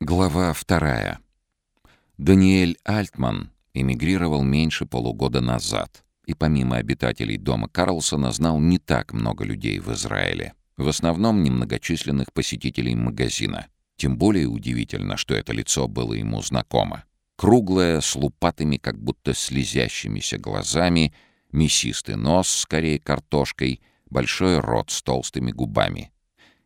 Глава вторая. Даниэль Альтман эмигрировал меньше полугода назад и помимо обитателей дома Карлсона знал не так много людей в Израиле. В основном немногочисленных посетителей магазина. Тем более удивительно, что это лицо было ему знакомо. Круглое, с лупатыми, как будто слезящимися глазами, мясистый нос, скорее картошкой, большой рот с толстыми губами —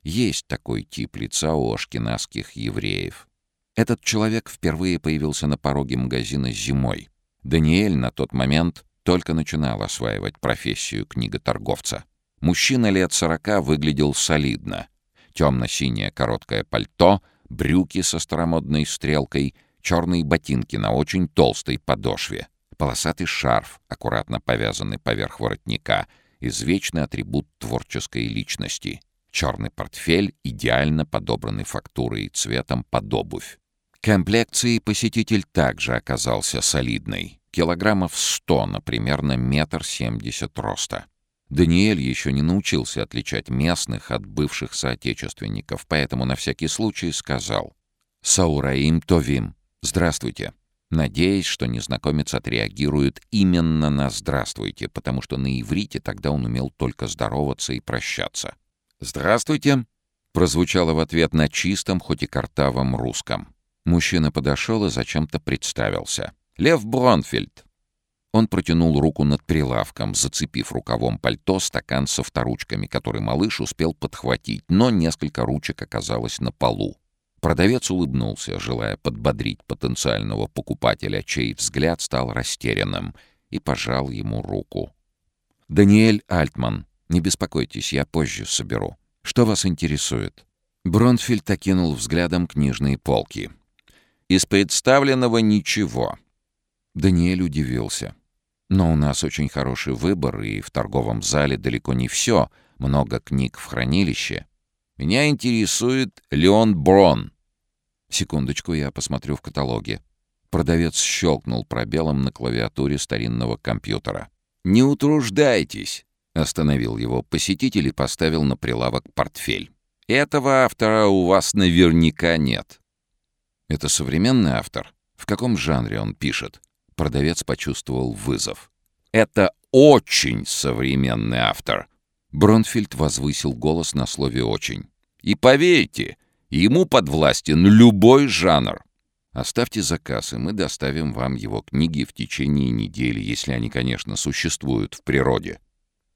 есть такой тип лица у ашкеназских евреев. Этот человек впервые появился на пороге магазина зимой. Даниэль на тот момент только начинал осваивать профессию книготорговца. Мужчина лет сорока выглядел солидно. Темно-синее короткое пальто, брюки со старомодной стрелкой, черные ботинки на очень толстой подошве, полосатый шарф, аккуратно повязанный поверх воротника, извечный атрибут творческой личности — Черный портфель, идеально подобранный фактурой и цветом под обувь. Комплекцией посетитель также оказался солидный. Килограммов сто на примерно метр семьдесят роста. Даниэль еще не научился отличать местных от бывших соотечественников, поэтому на всякий случай сказал «Саураим Товим, здравствуйте». Надеясь, что незнакомец отреагирует именно на «здравствуйте», потому что на иврите тогда он умел только здороваться и прощаться. «Здравствуйте!» — прозвучало в ответ на чистом, хоть и картавом русском. Мужчина подошел и зачем-то представился. «Лев Бронфельд!» Он протянул руку над прилавком, зацепив рукавом пальто стакан со вторучками, который малыш успел подхватить, но несколько ручек оказалось на полу. Продавец улыбнулся, желая подбодрить потенциального покупателя, чей взгляд стал растерянным, и пожал ему руку. «Даниэль Альтман», не беспокойтесь, я позже соберу. Что вас интересует?» Бронфельд окинул взглядом книжные полки. «Из представленного ничего». Даниэль удивился. «Но у нас очень хороший выбор, и в торговом зале далеко не все. Много книг в хранилище. Меня интересует Леон Брон». «Секундочку, я посмотрю в каталоге». Продавец щелкнул пробелом на клавиатуре старинного компьютера. «Не утруждайтесь. Остановил его посетитель и поставил на прилавок портфель. «Этого автора у вас наверняка нет». «Это современный автор? В каком жанре он пишет?» Продавец почувствовал вызов. «Это очень современный автор!» Бронфильд возвысил голос на слове «очень». «И поверьте, ему подвластен любой жанр. Оставьте заказ, и мы доставим вам его книги в течение недели, если они, конечно, существуют в природе».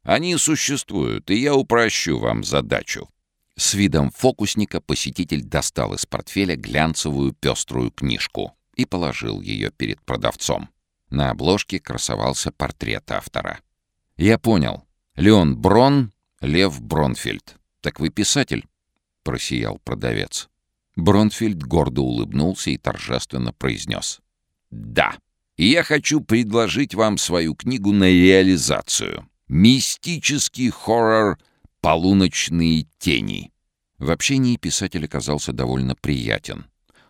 Они существуют, и я упрощу вам задачу». С видом фокусника посетитель достал из портфеля глянцевую пеструю книжку и положил ее перед продавцом. На обложке красовался портрет автора. «Я понял. Леон Брон, Лев Бронфельд. Так вы писатель?» — просиял продавец. Бронфельд гордо улыбнулся и торжественно произнес. «Да, я хочу предложить вам свою книгу на реализацию. Мистический хоррор «Полуночные тени». В общении писатель оказался довольно приятен.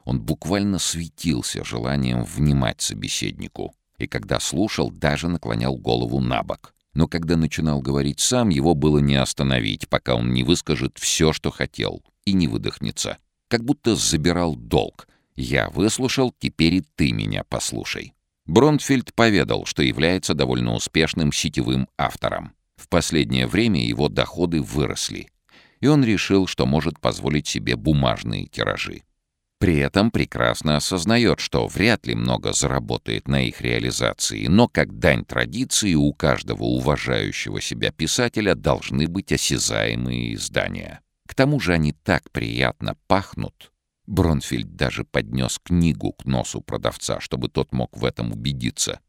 Он буквально светился желанием внимать собеседнику, и когда слушал, даже наклонял голову на бок. Но когда начинал говорить сам, его было не остановить, пока он не выскажет все, что хотел, и не выдохнется. Как будто забирал долг. «Я выслушал, теперь и ты меня послушай». Бронфельд поведал, что является довольно успешным сетевым автором. В последнее время его доходы выросли, и он решил, что может позволить себе бумажные тиражи. При этом прекрасно осознает, что вряд ли много заработает на их реализации, но как дань традиции у каждого уважающего себя писателя должны быть осязаемые издания. К тому же они так приятно пахнут, Бронфельд даже поднес книгу к носу продавца, чтобы тот мог в этом убедиться.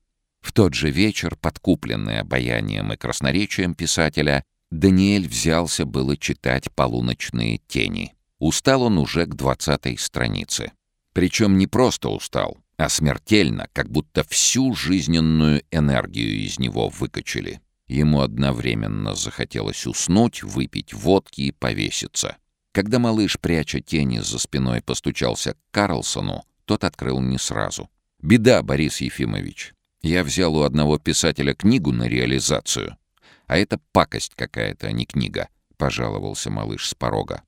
В тот же вечер, подкупленный обаянием и красноречием писателя, Даниэль взялся было читать «Полуночные тени». Устал он уже к двадцатой странице. Причем не просто устал, а смертельно, как будто всю жизненную энергию из него выкачали. Ему одновременно захотелось уснуть, выпить водки и повеситься. Когда малыш, пряча тени за спиной, постучался к Карлсону, тот открыл не сразу. «Беда, Борис Ефимович. Я взял у одного писателя книгу на реализацию. А это пакость какая-то, а не книга», — пожаловался малыш с порога.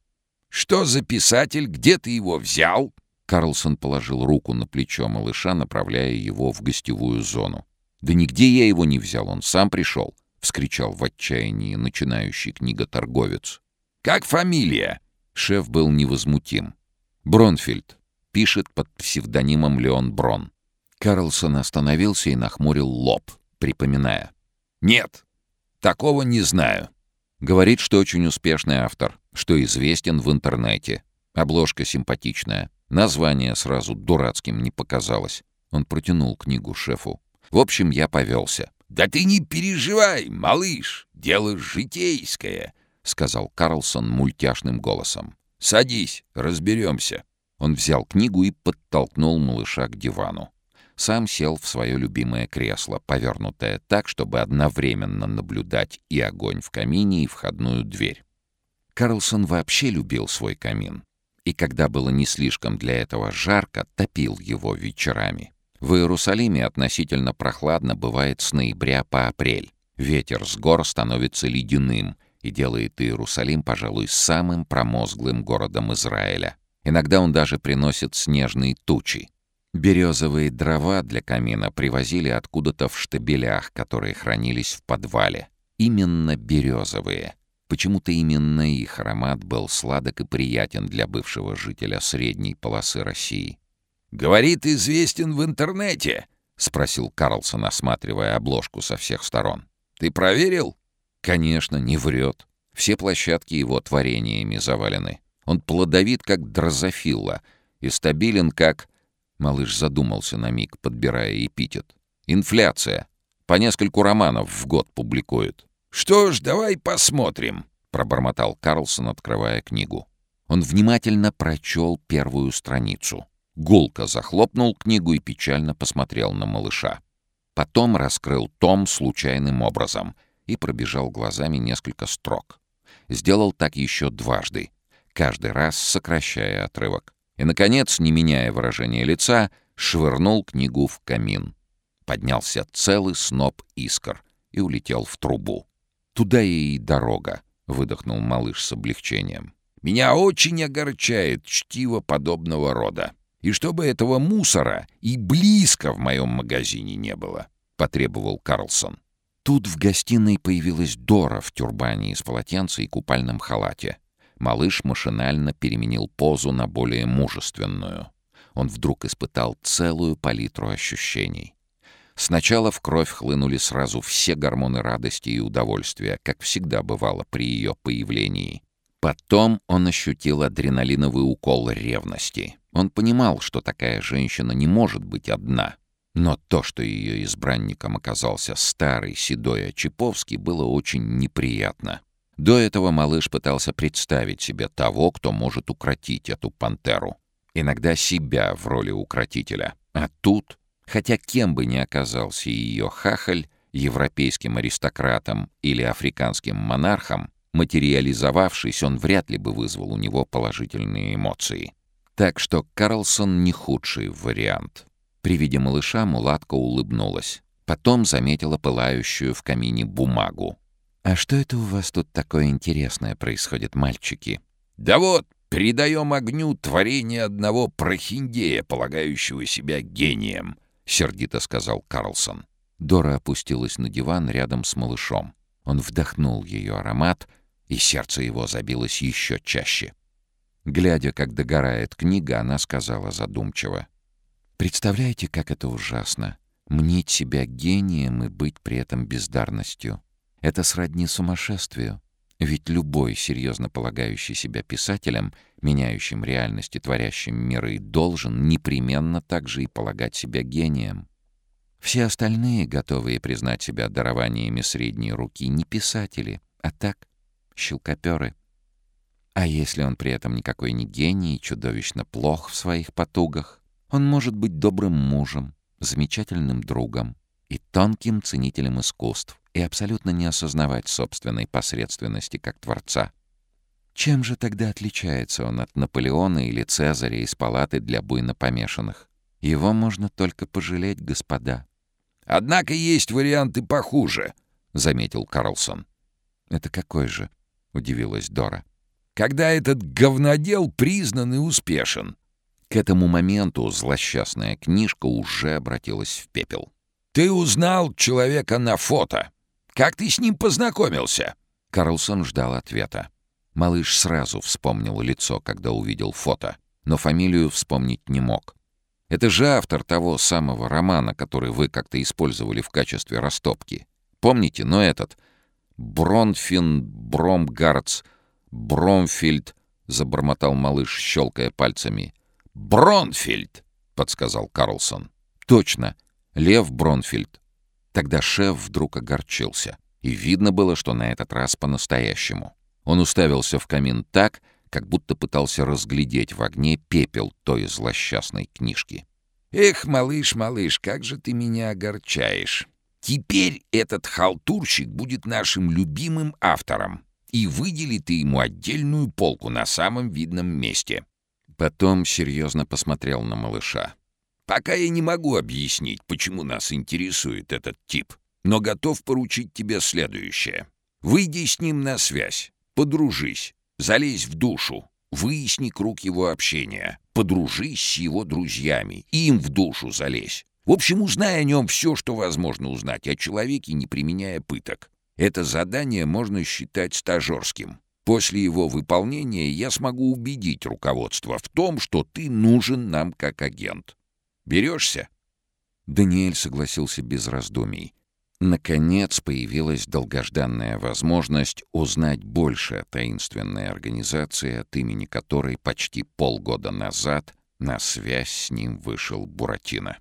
«Что за писатель? Где ты его взял?» Карлсон положил руку на плечо малыша, направляя его в гостевую зону. «Да нигде я его не взял, он сам пришел», — вскричал в отчаянии начинающий книготорговец. «Как фамилия?» Шеф был невозмутим. «Бронфельд. Пишет под псевдонимом Леон Брон». Карлсон остановился и нахмурил лоб, припоминая. «Нет, такого не знаю». Говорит, что очень успешный автор, что известен в интернете. Обложка симпатичная. Название сразу дурацким не показалось. Он протянул книгу шефу. В общем, я повелся. «Да ты не переживай, малыш, дело житейское», — сказал Карлсон мультяшным голосом. «Садись, разберемся». Он взял книгу и подтолкнул малыша к дивану. Сам сел в свое любимое кресло, повернутое так, чтобы одновременно наблюдать и огонь в камине, и входную дверь. Карлсон вообще любил свой камин. И когда было не слишком для этого жарко, топил его вечерами. В Иерусалиме относительно прохладно бывает с ноября по апрель. Ветер с гор становится ледяным и делает Иерусалим, пожалуй, самым промозглым городом Израиля. Иногда он даже приносит снежные тучи. Березовые дрова для камина привозили откуда-то в штабелях, которые хранились в подвале. Именно березовые. Почему-то именно их аромат был сладок и приятен для бывшего жителя средней полосы России. «Говорит, известен в интернете?» — спросил Карлсон, осматривая обложку со всех сторон. «Ты проверил?» «Конечно, не врет. Все площадки его творениями завалены. Он плодовит, как дрозофилла, и стабилен, как...» Малыш задумался на миг, подбирая эпитет. «Инфляция. По нескольку романов в год публикует». «Что ж, давай посмотрим», — пробормотал Карлсон, открывая книгу. Он внимательно прочел первую страницу. Гулко захлопнул книгу и печально посмотрел на малыша. Потом раскрыл том случайным образом и пробежал глазами несколько строк. Сделал так еще дважды, каждый раз сокращая отрывок. И, наконец, не меняя выражения лица, швырнул книгу в камин. Поднялся целый сноп искр и улетел в трубу. «Туда и дорога», — выдохнул малыш с облегчением. «Меня очень огорчает чтиво подобного рода. И чтобы этого мусора и близко в моем магазине не было», — потребовал Карлсон. Тут в гостиной появилась Дора в тюрбане из полотенца и купальном халате. Малыш машинально переменил позу на более мужественную. Он вдруг испытал целую палитру ощущений. Сначала в кровь хлынули сразу все гормоны радости и удовольствия, как всегда бывало при ее появлении. Потом он ощутил адреналиновый укол ревности. Он понимал, что такая женщина не может быть одна. Но то, что ее избранником оказался старый седой Очаповский, было очень неприятно. До этого малыш пытался представить себе того, кто может укротить эту пантеру. Иногда себя в роли укротителя. А тут, хотя кем бы ни оказался ее хахаль, европейским аристократом или африканским монархом, материализовавшись, он вряд ли бы вызвал у него положительные эмоции. Так что Карлсон не худший вариант. При виде малыша мулатка улыбнулась. Потом заметила пылающую в камине бумагу. «А что это у вас тут такое интересное происходит, мальчики?» «Да вот, придаем огню творение одного прохиндея, полагающего себя гением», — сердито сказал Карлсон. Дора опустилась на диван рядом с малышом. Он вдохнул ее аромат, и сердце его забилось еще чаще. Глядя, как догорает книга, она сказала задумчиво. «Представляете, как это ужасно — мнить себя гением и быть при этом бездарностью. Это сродни сумасшествию. Ведь любой серьезно полагающий себя писателем, меняющим реальности, творящим миры, должен непременно также и полагать себя гением. Все остальные, готовые признать себя дарованиями средней руки, не писатели, а так, щелкоперы — а если он при этом никакой не гений и чудовищно плох в своих потугах, он может быть добрым мужем, замечательным другом и тонким ценителем искусств и абсолютно не осознавать собственной посредственности как творца. Чем же тогда отличается он от Наполеона или Цезаря из палаты для буйно помешанных? Его можно только пожалеть, господа. «Однако есть варианты похуже», — заметил Карлсон. «Это какой же?» — удивилась Дора когда этот говнодел признан и успешен. К этому моменту злосчастная книжка уже обратилась в пепел. «Ты узнал человека на фото. Как ты с ним познакомился?» Карлсон ждал ответа. Малыш сразу вспомнил лицо, когда увидел фото, но фамилию вспомнить не мог. Это же автор того самого романа, который вы как-то использовали в качестве растопки. Помните, но этот Бронфин Бромгардс Бромфильд забормотал малыш, щелкая пальцами. «Бронфильд!» — подсказал Карлсон. «Точно, Лев Бронфильд». Тогда шеф вдруг огорчился, и видно было, что на этот раз по-настоящему. Он уставился в камин так, как будто пытался разглядеть в огне пепел той злосчастной книжки. «Эх, малыш, малыш, как же ты меня огорчаешь! Теперь этот халтурщик будет нашим любимым автором, и выдели ты ему отдельную полку на самом видном месте». Потом серьезно посмотрел на малыша. «Пока я не могу объяснить, почему нас интересует этот тип, но готов поручить тебе следующее. Выйди с ним на связь, подружись, залезь в душу, выясни круг его общения, подружись с его друзьями, им в душу залезь. В общем, узнай о нем все, что возможно узнать о человеке, не применяя пыток. Это задание можно считать стажерским. После его выполнения я смогу убедить руководство в том, что ты нужен нам как агент. Берешься?» Даниэль согласился без раздумий. Наконец появилась долгожданная возможность узнать больше о таинственной организации, от имени которой почти полгода назад на связь с ним вышел Буратино.